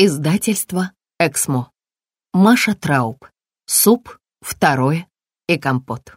Издательство «Эксмо». Маша Трауб. Суп, второе и компот.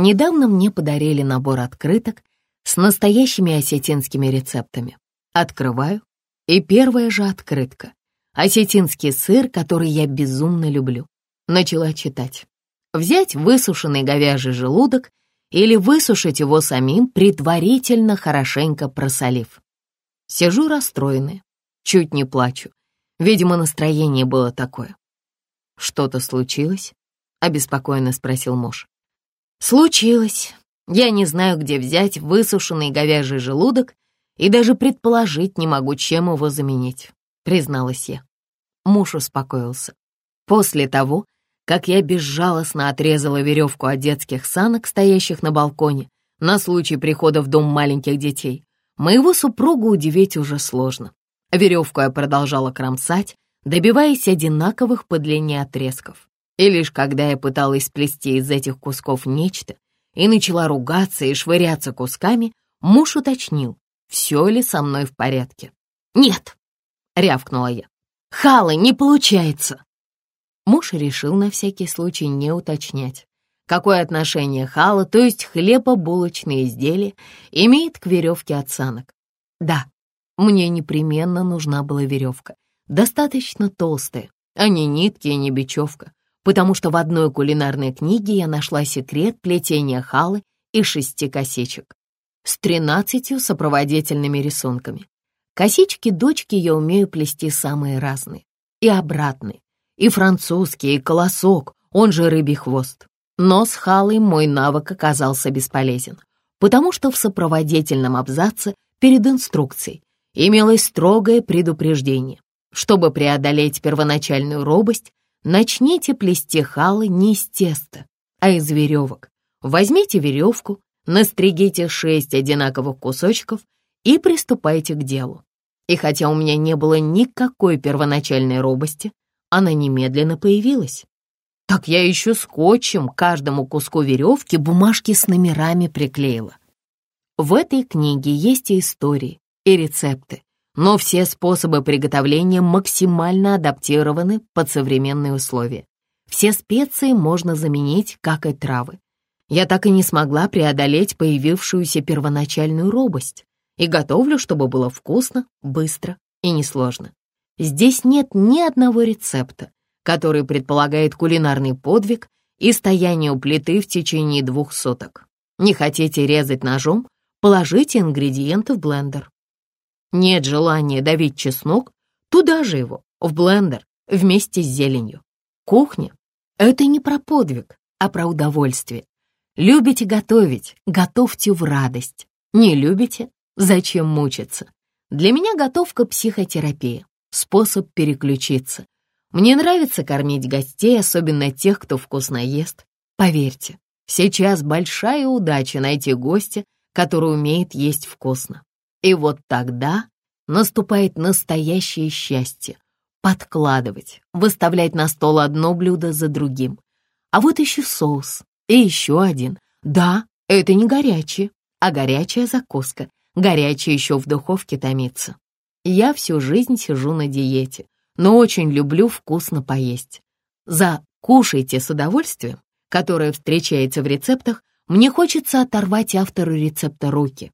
Недавно мне подарили набор открыток с настоящими осетинскими рецептами. Открываю, и первая же открытка. Осетинский сыр, который я безумно люблю. Начала читать. Взять высушенный говяжий желудок или высушить его самим, предварительно хорошенько просолив. Сижу расстроенная, чуть не плачу. Видимо, настроение было такое. «Что-то случилось?» — обеспокоенно спросил муж. Случилось. Я не знаю, где взять высушенный говяжий желудок и даже предположить не могу, чем его заменить, призналась я. Муж успокоился. После того, как я безжалостно отрезала веревку от детских санок, стоящих на балконе, на случай прихода в дом маленьких детей, моего супруга удивить уже сложно. Веревку я продолжала кромсать, добиваясь одинаковых по длине отрезков. И лишь когда я пыталась сплести из этих кусков нечто и начала ругаться и швыряться кусками, муж уточнил, все ли со мной в порядке. «Нет!» — рявкнула я. «Халы, не получается!» Муж решил на всякий случай не уточнять, какое отношение хала, то есть хлебобулочные изделия, имеет к веревке от санок. Да, мне непременно нужна была веревка, достаточно толстая, а не нитки и не бечевка, потому что в одной кулинарной книге я нашла секрет плетения халы из шести косичек с тринадцатью сопроводительными рисунками. Косички дочки я умею плести самые разные. И обратные, и французский, и колосок, он же рыбий хвост. Но с халой мой навык оказался бесполезен, потому что в сопроводительном абзаце перед инструкцией имелось строгое предупреждение. Чтобы преодолеть первоначальную робость, Начните плести халы не из теста, а из веревок. Возьмите веревку, настригите шесть одинаковых кусочков и приступайте к делу. И хотя у меня не было никакой первоначальной робости, она немедленно появилась. Так я еще скотчем каждому куску веревки бумажки с номерами приклеила. В этой книге есть и истории, и рецепты, но все способы приготовления максимально адаптированы под современные условия. Все специи можно заменить, как и травы. Я так и не смогла преодолеть появившуюся первоначальную робость и готовлю, чтобы было вкусно, быстро и несложно. Здесь нет ни одного рецепта, который предполагает кулинарный подвиг и стояние у плиты в течение двух суток. Не хотите резать ножом? Положите ингредиенты в блендер. Нет желания давить чеснок, туда же его, в блендер, вместе с зеленью. Кухня — это не про подвиг, а про удовольствие. Любите готовить, готовьте в радость. Не любите, зачем мучиться? Для меня готовка — психотерапия, способ переключиться. Мне нравится кормить гостей, особенно тех, кто вкусно ест. Поверьте, сейчас большая удача найти гостя, который умеет есть вкусно. И вот тогда наступает настоящее счастье. Подкладывать, выставлять на стол одно блюдо за другим. А вот еще соус, и еще один. Да, это не горячее, а горячая закуска. Горячая еще в духовке томится. Я всю жизнь сижу на диете, но очень люблю вкусно поесть. За «кушайте с удовольствием», которое встречается в рецептах, мне хочется оторвать автору рецепта руки.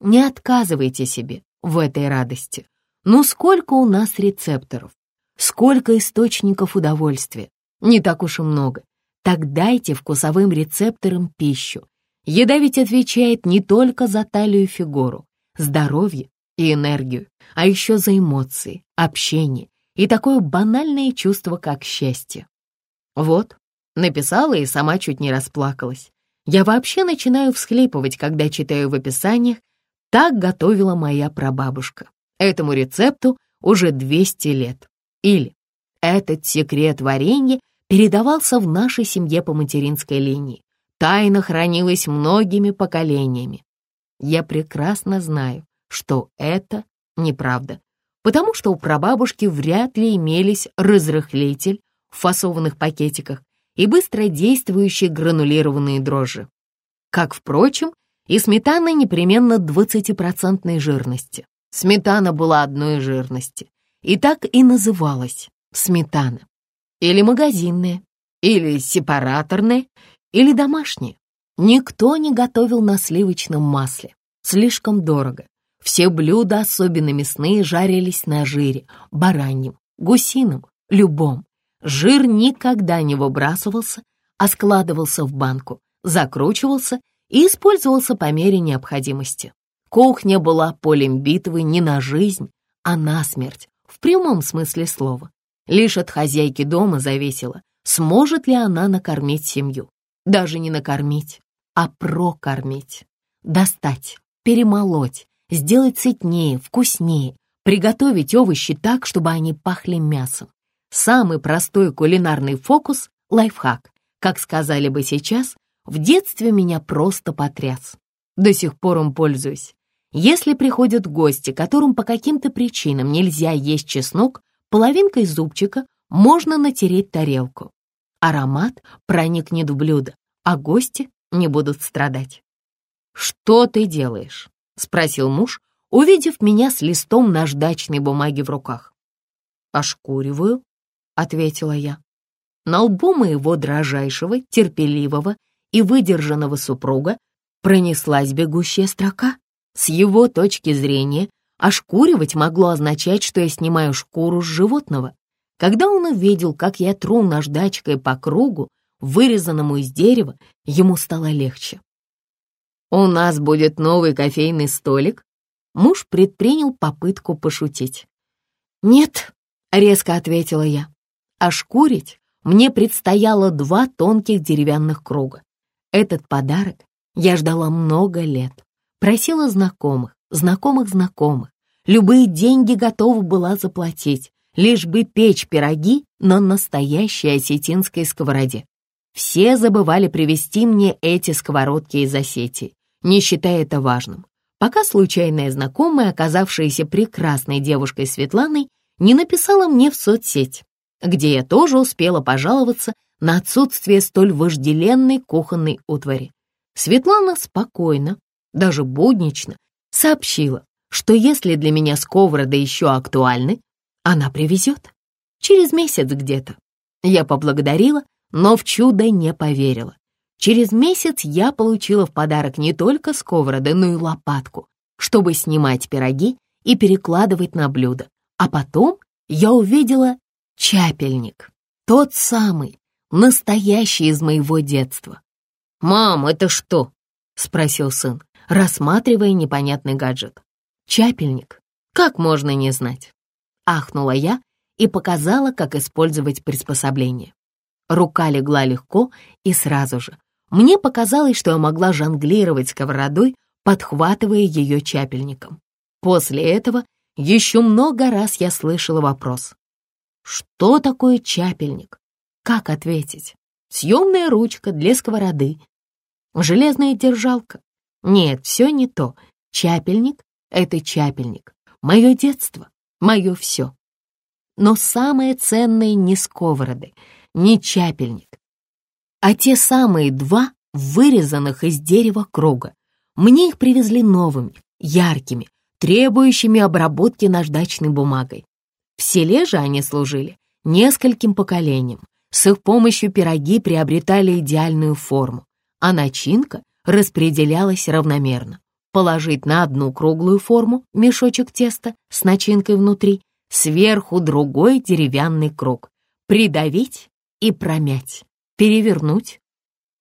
Не отказывайте себе в этой радости. Ну сколько у нас рецепторов, сколько источников удовольствия. Не так уж и много. Так дайте вкусовым рецепторам пищу. Еда ведь отвечает не только за талию и фигуру, здоровье и энергию, а еще за эмоции, общение и такое банальное чувство, как счастье. Вот, написала и сама чуть не расплакалась. Я вообще начинаю всхлипывать, когда читаю в описаниях так готовила моя прабабушка. Этому рецепту уже 200 лет. Или этот секрет варенья передавался в нашей семье по материнской линии. тайна хранилась многими поколениями. Я прекрасно знаю, что это неправда, потому что у прабабушки вряд ли имелись разрыхлитель в фасованных пакетиках и быстро действующие гранулированные дрожжи. Как, впрочем, и сметана непременно 20% жирности. Сметана была одной жирности, и так и называлась сметана. Или магазинная, или сепараторная, или домашняя. Никто не готовил на сливочном масле. Слишком дорого. Все блюда, особенно мясные, жарились на жире, бараньем, гусином, любом. Жир никогда не выбрасывался, а складывался в банку, закручивался и использовался по мере необходимости. Кухня была полем битвы не на жизнь, а на смерть, в прямом смысле слова. Лишь от хозяйки дома зависело, сможет ли она накормить семью. Даже не накормить, а прокормить. Достать, перемолоть, сделать сытнее, вкуснее, приготовить овощи так, чтобы они пахли мясом. Самый простой кулинарный фокус — лайфхак. Как сказали бы сейчас, в детстве меня просто потряс. До сих пор им пользуюсь. Если приходят гости, которым по каким-то причинам нельзя есть чеснок, половинкой зубчика можно натереть тарелку. Аромат проникнет в блюдо, а гости не будут страдать. «Что ты делаешь?» — спросил муж, увидев меня с листом наждачной бумаги в руках. «Ошкуриваю», — ответила я. На лбу моего дрожайшего, терпеливого и выдержанного супруга пронеслась бегущая строка. С его точки зрения, ошкуривать могло означать, что я снимаю шкуру с животного. Когда он увидел, как я тру наждачкой по кругу, вырезанному из дерева, ему стало легче. «У нас будет новый кофейный столик?» Муж предпринял попытку пошутить. «Нет», — резко ответила я. «Ошкурить мне предстояло два тонких деревянных круга. Этот подарок я ждала много лет. Просила знакомых, знакомых знакомых. Любые деньги готова была заплатить, лишь бы печь пироги на настоящей осетинской сковороде. Все забывали привезти мне эти сковородки из Осетии, не считая это важным, пока случайная знакомая, оказавшаяся прекрасной девушкой Светланой, не написала мне в соцсеть, где я тоже успела пожаловаться на отсутствие столь вожделенной кухонной утвари. Светлана спокойно, даже буднично, сообщила, что если для меня сковороды еще актуальны, она привезет. Через месяц где-то. Я поблагодарила но в чудо не поверила. Через месяц я получила в подарок не только сковороды, но и лопатку, чтобы снимать пироги и перекладывать на блюдо. А потом я увидела чапельник, тот самый, настоящий из моего детства. «Мам, это что?» — спросил сын, рассматривая непонятный гаджет. «Чапельник. Как можно не знать?» Ахнула я и показала, как использовать приспособление. Рука легла легко и сразу же. Мне показалось, что я могла жонглировать сковородой, подхватывая ее чапельником. После этого еще много раз я слышала вопрос. Что такое чапельник? Как ответить? Съемная ручка для сковороды. Железная держалка? Нет, все не то. Чапельник — это чапельник. Мое детство, мое все. Но самое ценное не сковороды — не чапельник, а те самые два вырезанных из дерева круга. Мне их привезли новыми, яркими, требующими обработки наждачной бумагой. В селе же они служили нескольким поколениям. С их помощью пироги приобретали идеальную форму, а начинка распределялась равномерно. Положить на одну круглую форму мешочек теста с начинкой внутри, сверху другой деревянный круг, придавить и промять, перевернуть,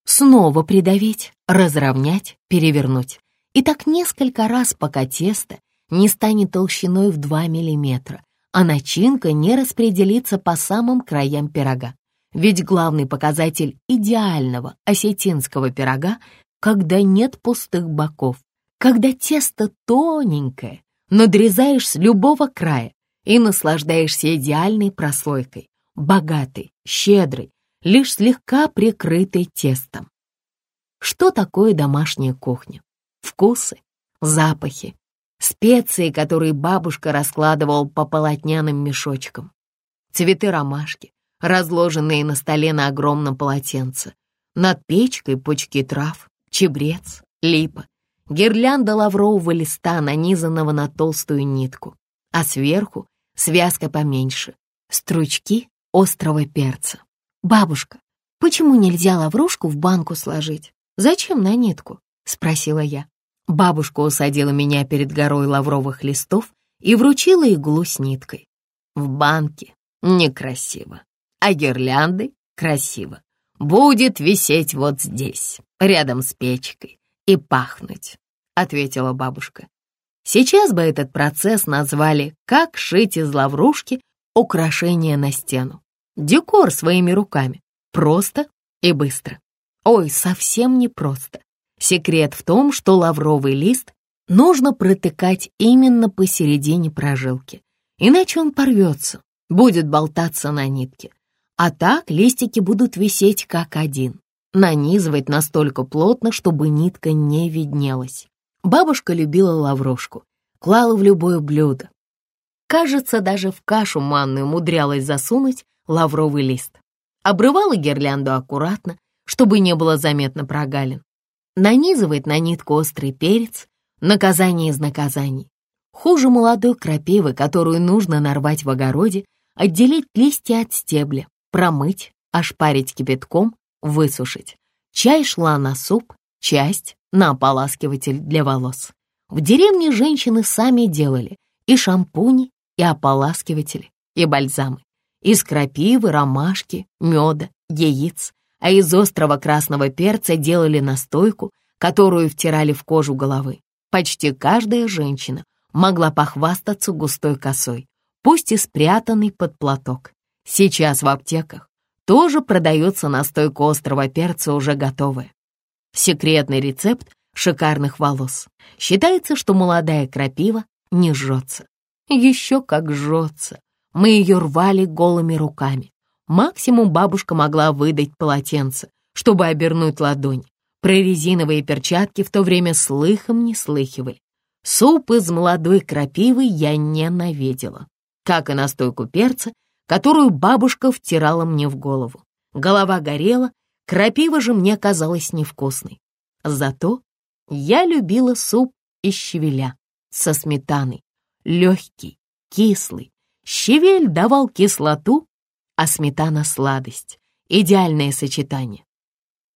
снова придавить, разровнять, перевернуть. И так несколько раз, пока тесто не станет толщиной в 2 мм, а начинка не распределится по самым краям пирога. Ведь главный показатель идеального осетинского пирога, когда нет пустых боков, когда тесто тоненькое, надрезаешь с любого края и наслаждаешься идеальной прослойкой богатый, щедрый, лишь слегка прикрытый тестом. что такое домашняя кухня. Вкусы, запахи, специи, которые бабушка раскладывала по полотняным мешочкам, цветы ромашки, разложенные на столе на огромном полотенце, над печкой пучки трав, чебрец, липа, гирлянда лаврового листа, нанизанного на толстую нитку, а сверху связка поменьше, стручки острого перца. «Бабушка, почему нельзя лаврушку в банку сложить? Зачем на нитку?» — спросила я. Бабушка усадила меня перед горой лавровых листов и вручила иглу с ниткой. В банке некрасиво, а гирлянды красиво. Будет висеть вот здесь, рядом с печкой, и пахнуть, — ответила бабушка. Сейчас бы этот процесс назвали «Как шить из лаврушки украшение на стену». Декор своими руками. Просто и быстро. Ой, совсем не просто. Секрет в том, что лавровый лист нужно протыкать именно посередине прожилки, иначе он порвется, будет болтаться на нитке. А так листики будут висеть как один, нанизывать настолько плотно, чтобы нитка не виднелась. Бабушка любила лаврошку, клала в любое блюдо. Кажется, даже в кашу манную умудрялась засунуть лавровый лист. Обрывала гирлянду аккуратно, чтобы не было заметно прогалин нанизывает на нитку острый перец, наказание из наказаний. Хуже молодой крапивы, которую нужно нарвать в огороде, отделить листья от стебля, промыть, ошпарить кипятком, высушить. Чай шла на суп, часть на ополаскиватель для волос. В деревне женщины сами делали и шампуни, и ополаскиватели, и бальзамы. Из крапивы, ромашки, меда, яиц, а из острого красного перца делали настойку, которую втирали в кожу головы. Почти каждая женщина могла похвастаться густой косой, пусть и спрятанной под платок. Сейчас в аптеках тоже продается настойка острого перца уже готовая. Секретный рецепт шикарных волос. Считается, что молодая крапива не жжется. Еще как жжется. Мы ее рвали голыми руками. Максимум бабушка могла выдать полотенце, чтобы обернуть ладонь. Про резиновые перчатки в то время слыхом не слыхивали. Суп из молодой крапивы я ненавидела, как и настойку перца, которую бабушка втирала мне в голову. Голова горела, крапива же мне казалась невкусной. Зато я любила суп из щавеля со сметаной, легкий, кислый. Щавель давал кислоту, а сметана — сладость. Идеальное сочетание.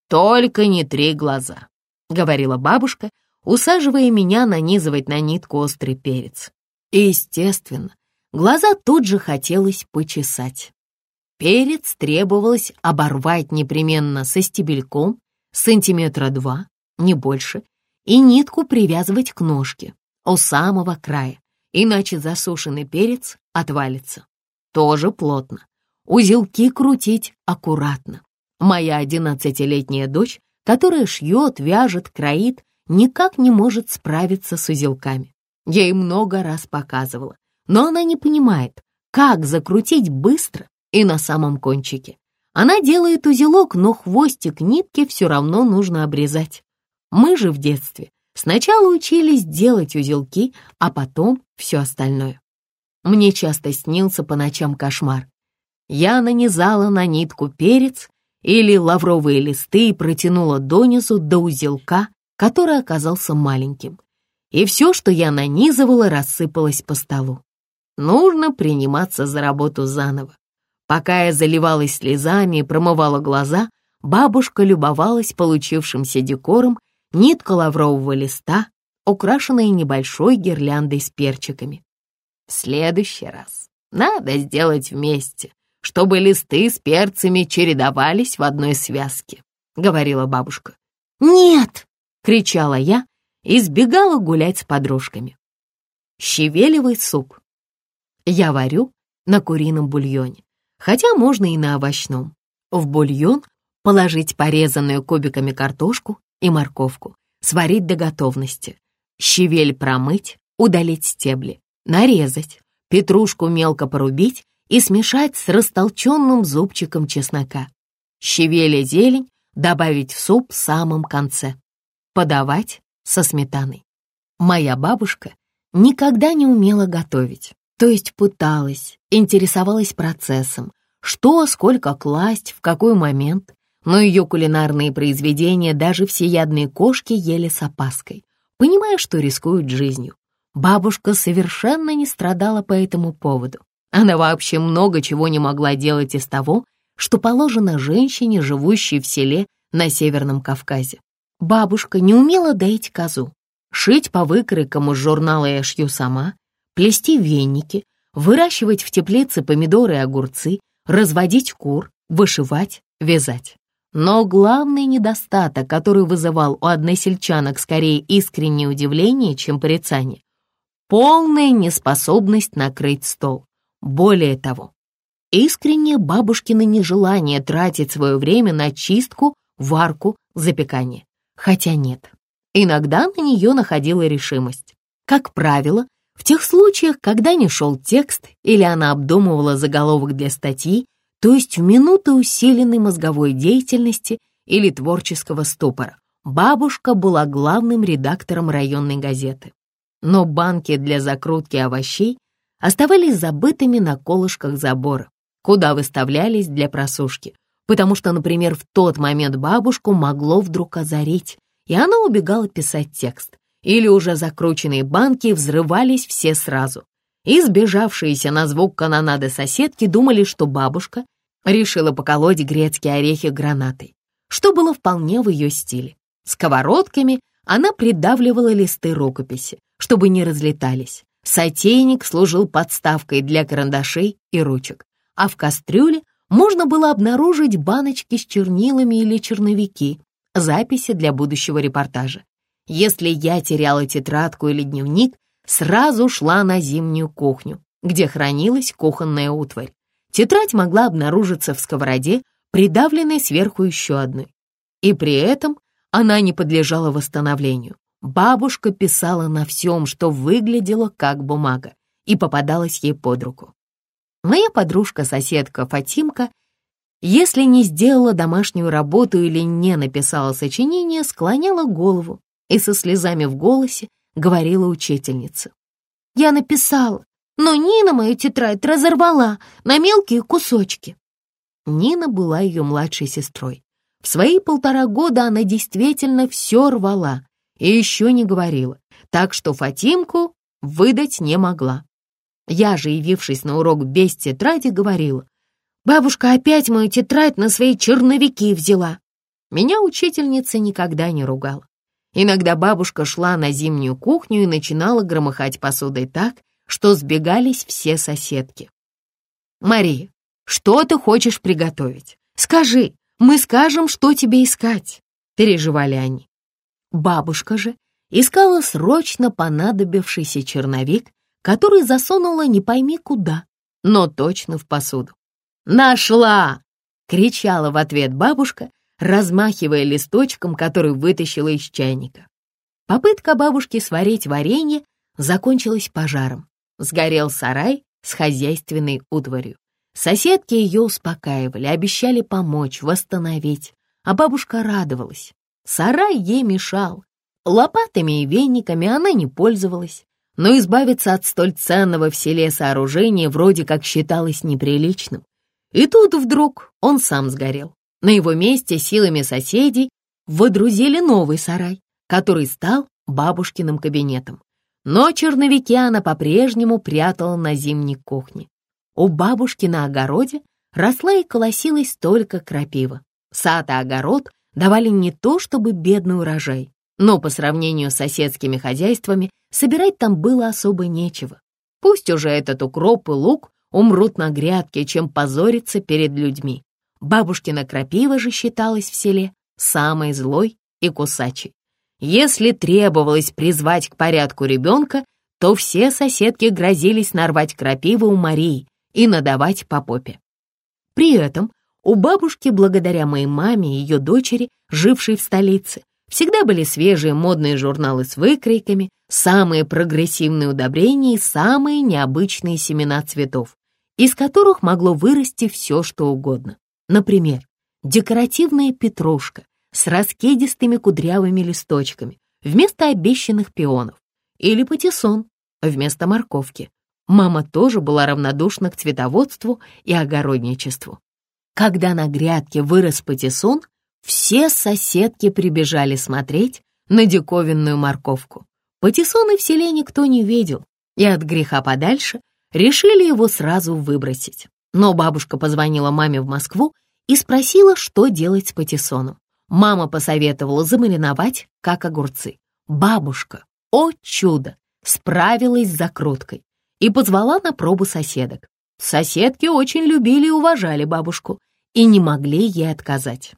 «Только не три глаза», — говорила бабушка, усаживая меня нанизывать на нитку острый перец. И, естественно, глаза тут же хотелось почесать. Перец требовалось оборвать непременно со стебельком, сантиметра два, не больше, и нитку привязывать к ножке у самого края, иначе засушенный перец отвалится. Тоже плотно. Узелки крутить аккуратно. Моя одиннадцатилетняя дочь, которая шьет, вяжет, кроит, никак не может справиться с узелками. Я ей много раз показывала, но она не понимает, как закрутить быстро и на самом кончике. Она делает узелок, но хвостик нитки все равно нужно обрезать. Мы же в детстве сначала учились делать узелки, а потом все остальное. Мне часто снился по ночам кошмар я нанизала на нитку перец или лавровые листы и протянула донизу до узелка, который оказался маленьким. И все, что я нанизывала, рассыпалось по столу. Нужно приниматься за работу заново. Пока я заливалась слезами и промывала глаза, бабушка любовалась получившимся декором нитка лаврового листа, украшенная небольшой гирляндой с перчиками. В следующий раз надо сделать вместе, чтобы листы с перцами чередовались в одной связке», — говорила бабушка. «Нет!» — кричала я и сбегала гулять с подружками. Щавелевый суп. Я варю на курином бульоне, хотя можно и на овощном. В бульон положить порезанную кубиками картошку и морковку, сварить до готовности. Щавель промыть, удалить стебли, нарезать, петрушку мелко порубить и смешать с растолченным зубчиком чеснока. Щавель и зелень добавить в суп в самом конце. Подавать со сметаной. Моя бабушка никогда не умела готовить, то есть пыталась, интересовалась процессом, что, сколько класть, в какой момент, но ее кулинарные произведения даже всеядные кошки ели с опаской, понимая, что рискуют жизнью. Бабушка совершенно не страдала по этому поводу. Она вообще много чего не могла делать из того, что положено женщине, живущей в селе на Северном Кавказе. Бабушка не умела доить козу, шить по выкройкам из журнала «Я шью сама», плести веники, выращивать в теплице помидоры и огурцы, разводить кур, вышивать, вязать. Но главный недостаток, который вызывал у односельчанок скорее искреннее удивление, чем порицание, полная неспособность накрыть стол. Более того, искреннее бабушкино нежелание тратить свое время на чистку, варку, запекание. Хотя нет, иногда на нее находила решимость. Как правило, в тех случаях, когда не шел текст или она обдумывала заголовок для статьи, то есть в минуты усиленной мозговой деятельности или творческого ступора, бабушка была главным редактором районной газеты. Но банки для закрутки овощей оставались забытыми на колышках забора, куда выставлялись для просушки, потому что, например, в тот момент бабушку могло вдруг озарить, и она убегала писать текст, или уже закрученные банки взрывались все сразу. И сбежавшиеся на звук канонады соседки думали, что бабушка решила поколоть грецкие орехи гранатой, что было вполне в ее стиле. Сковородками она придавливала листы рукописи, чтобы не разлетались. Сотейник служил подставкой для карандашей и ручек, а в кастрюле можно было обнаружить баночки с чернилами или черновики, записи для будущего репортажа. Если я теряла тетрадку или дневник, сразу шла на зимнюю кухню, где хранилась кухонная утварь. Тетрадь могла обнаружиться в сковороде, придавленной сверху еще одной. И при этом она не подлежала восстановлению. Бабушка писала на всем, что выглядело как бумага, и попадалась ей под руку. Моя подружка-соседка Фатимка, если не сделала домашнюю работу или не написала сочинение, склоняла голову и со слезами в голосе говорила учительница. «Я написала, но Нина мою тетрадь разорвала на мелкие кусочки». Нина была ее младшей сестрой. В свои полтора года она действительно все рвала, и еще не говорила, так что Фатимку выдать не могла. Я же, явившись на урок без тетради, говорила, «Бабушка опять мою тетрадь на свои черновики взяла». Меня учительница никогда не ругала. Иногда бабушка шла на зимнюю кухню и начинала громыхать посудой так, что сбегались все соседки. «Мария, что ты хочешь приготовить? Скажи, мы скажем, что тебе искать», — переживали они. Бабушка же искала срочно понадобившийся черновик, который засунула не пойми куда, но точно в посуду. «Нашла!» — кричала в ответ бабушка, размахивая листочком, который вытащила из чайника. Попытка бабушки сварить варенье закончилась пожаром. Сгорел сарай с хозяйственной утварью. Соседки ее успокаивали, обещали помочь, восстановить, а бабушка радовалась. Сарай ей мешал. Лопатами и вениками она не пользовалась, но избавиться от столь ценного в селе сооружения вроде как считалось неприличным. И тут вдруг он сам сгорел. На его месте силами соседей водрузили новый сарай, который стал бабушкиным кабинетом. Но черновики она по-прежнему прятала на зимней кухне. У бабушки на огороде росла и колосилась только крапива. Сад и огород давали не то чтобы бедный урожай, но по сравнению с соседскими хозяйствами собирать там было особо нечего. Пусть уже этот укроп и лук умрут на грядке, чем позориться перед людьми. Бабушкина крапива же считалась в селе самой злой и кусачей. Если требовалось призвать к порядку ребенка, то все соседки грозились нарвать крапиву у Марии и надавать по попе. При этом у бабушки, благодаря моей маме и ее дочери, жившей в столице, всегда были свежие модные журналы с выкройками, самые прогрессивные удобрения и самые необычные семена цветов, из которых могло вырасти все, что угодно. Например, декоративная петрушка, с раскидистыми кудрявыми листочками вместо обещанных пионов, или патиссон вместо морковки. Мама тоже была равнодушна к цветоводству и огородничеству. Когда на грядке вырос патиссон, все соседки прибежали смотреть на диковинную морковку. Патиссона в селе никто не видел, и от греха подальше решили его сразу выбросить. Но бабушка позвонила маме в Москву и спросила, что делать с патиссоном. Мама посоветовала замариновать, как огурцы. Бабушка, о чудо, справилась с закруткой и позвала на пробу соседок. Соседки очень любили и уважали бабушку и не могли ей отказать.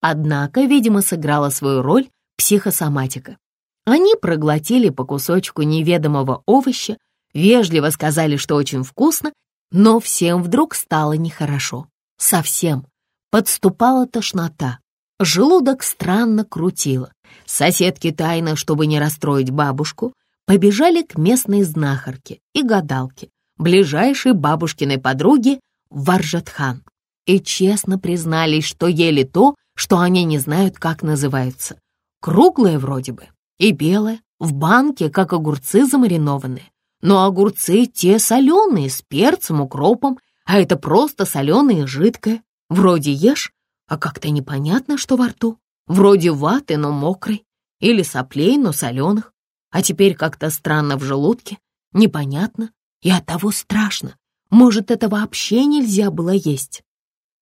Однако, видимо, сыграла свою роль психосоматика. Они проглотили по кусочку неведомого овоща, вежливо сказали, что очень вкусно, но всем вдруг стало нехорошо. Совсем. Подступала тошнота. Желудок странно крутило. Соседки тайно, чтобы не расстроить бабушку, побежали к местной знахарке и гадалке, ближайшей бабушкиной подруге Варжатхан, и честно признались, что ели то, что они не знают, как называется. Круглое вроде бы и белое, в банке, как огурцы замаринованные. Но огурцы те соленые, с перцем, укропом, а это просто соленое и жидкое. Вроде ешь, а как-то непонятно, что во рту. Вроде ваты, но мокрой, или соплей, но соленых. А теперь как-то странно в желудке, непонятно и оттого страшно. Может, это вообще нельзя было есть?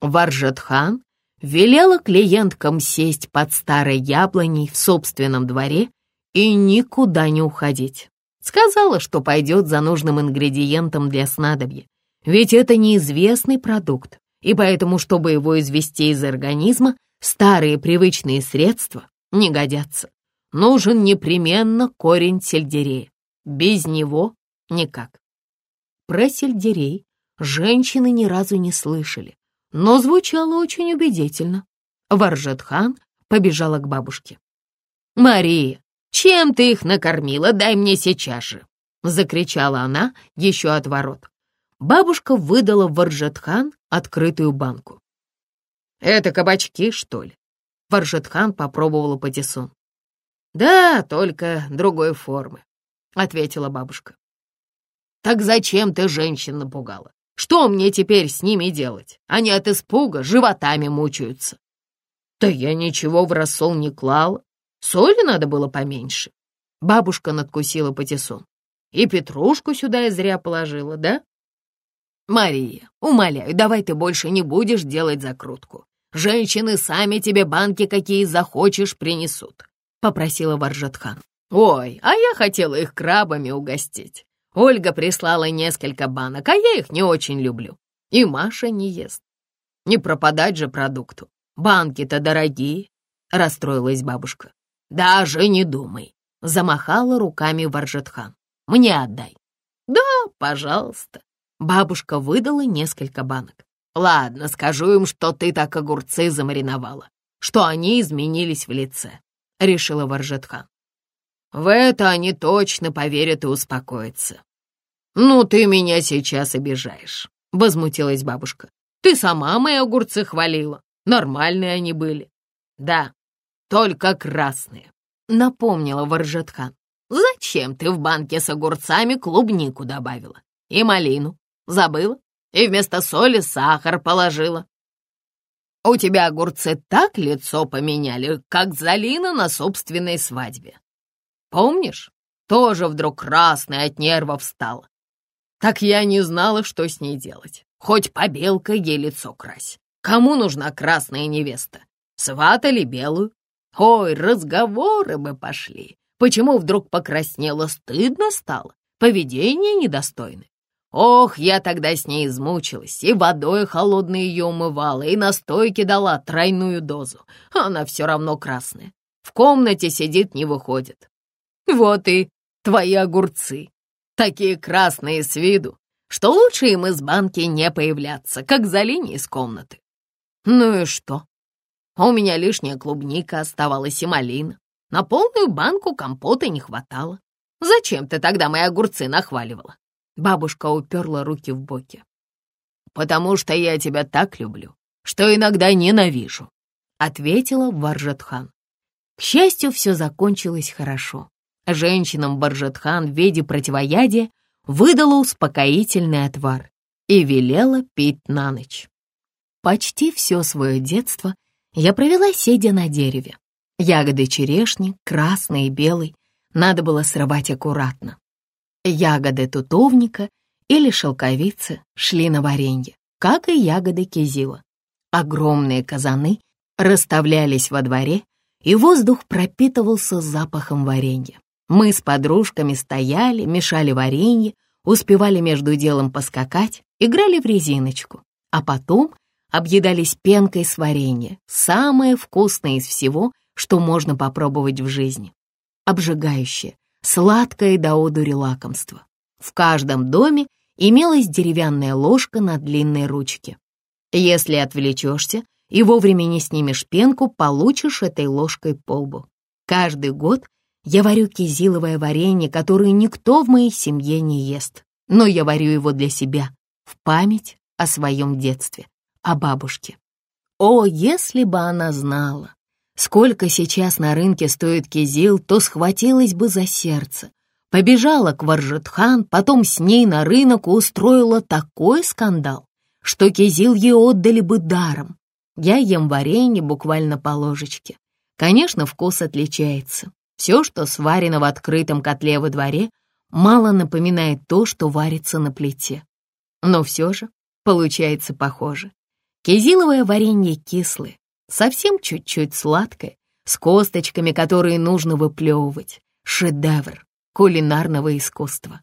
Варжатхан велела клиенткам сесть под старой яблоней в собственном дворе и никуда не уходить. Сказала, что пойдет за нужным ингредиентом для снадобья, ведь это неизвестный продукт, и поэтому, чтобы его извести из организма, старые привычные средства не годятся. Нужен непременно корень сельдерея. Без него никак. Про сельдерей женщины ни разу не слышали, но звучало очень убедительно. Варжетхан побежала к бабушке. «Мария, чем ты их накормила? Дай мне сейчас же!» — закричала она еще от ворот. Бабушка выдала Варжетхан открытую банку. «Это кабачки, что ли?» Варжетхан попробовала патиссон. «Да, только другой формы», — ответила бабушка. «Так зачем ты женщин напугала? Что мне теперь с ними делать? Они от испуга животами мучаются». «Да я ничего в рассол не клала. Соли надо было поменьше». Бабушка надкусила патиссон. «И петрушку сюда я зря положила, да?» «Мария, умоляю, давай ты больше не будешь делать закрутку. Женщины сами тебе банки какие захочешь принесут. — попросила Варжатхан. «Ой, а я хотела их крабами угостить. Ольга прислала несколько банок, а я их не очень люблю. И Маша не ест. Не пропадать же продукту. Банки-то дорогие», — расстроилась бабушка. «Даже не думай», — замахала руками Варжатхан. «Мне отдай». «Да, пожалуйста». Бабушка выдала несколько банок. «Ладно, скажу им, что ты так огурцы замариновала, что они изменились в лице решила Варжетхан. В это они точно поверят и успокоятся. «Ну, ты меня сейчас обижаешь», — возмутилась бабушка. «Ты сама мои огурцы хвалила. Нормальные они были». «Да, только красные», — напомнила Варжетхан. «Зачем ты в банке с огурцами клубнику добавила? И малину? Забыла? И вместо соли сахар положила. У тебя огурцы так лицо поменяли, как Залина на собственной свадьбе. Помнишь? Тоже вдруг красная от нервов стала. Так я не знала, что с ней делать. Хоть побелкой ей лицо крась. Кому нужна красная невеста? Сватали белую? Ой, разговоры бы пошли. Почему вдруг покраснела, стыдно стало? Поведение недостойное. Ох, я тогда с ней измучилась, и водой холодной ее умывала, и настойки дала тройную дозу. Она все равно красная. В комнате сидит, не выходит. Вот и твои огурцы. Такие красные с виду, что лучше им из банки не появляться, как за линией из комнаты. Ну и что? У меня лишняя клубника оставалась и малина. На полную банку компота не хватало. Зачем ты тогда мои огурцы нахваливала? Бабушка уперла руки в боки. «Потому что я тебя так люблю, что иногда ненавижу». ответила Варжатхан. К счастью, все закончилось хорошо. Женщинам Баржатхан в виде противоядия выдала успокоительный отвар и велела пить на ночь. Почти все свое детство я провела, сидя на дереве. Ягоды черешни, красные и белые, надо было срывать аккуратно. Ягоды тутовника или шелковицы шли на варенье, как и ягоды кизила. Огромные казаны расставлялись во дворе, и воздух пропитывался запахом варенья. Мы с подружками стояли, мешали варенье, успевали между делом поскакать, играли в резиночку, а потом объедались пенкой с варенья, самое вкусное из всего, что можно попробовать в жизни. Обжигающее, сладкое до одури лакомство. В каждом доме имелась деревянная ложка на длинной ручке. Если отвлечешься и вовремя не снимешь пенку, получишь этой ложкой по лбу. Каждый год я варю кизиловое варенье, которое никто в моей семье не ест, но я варю его для себя, в память о своем детстве, о бабушке. О, если бы она знала, сколько сейчас на рынке стоит кизил, то схватилась бы за сердце, побежала к Варжетхан, потом с ней на рынок устроила такой скандал, что кизил ей отдали бы даром. Я ем варенье буквально по ложечке. Конечно, вкус отличается. Все, что сварено в открытом котле во дворе, мало напоминает то, что варится на плите. Но все же получается похоже. Кизиловое варенье кислое, совсем чуть-чуть сладкое, с косточками, которые нужно выплевывать. Шедевр кулинарного искусства.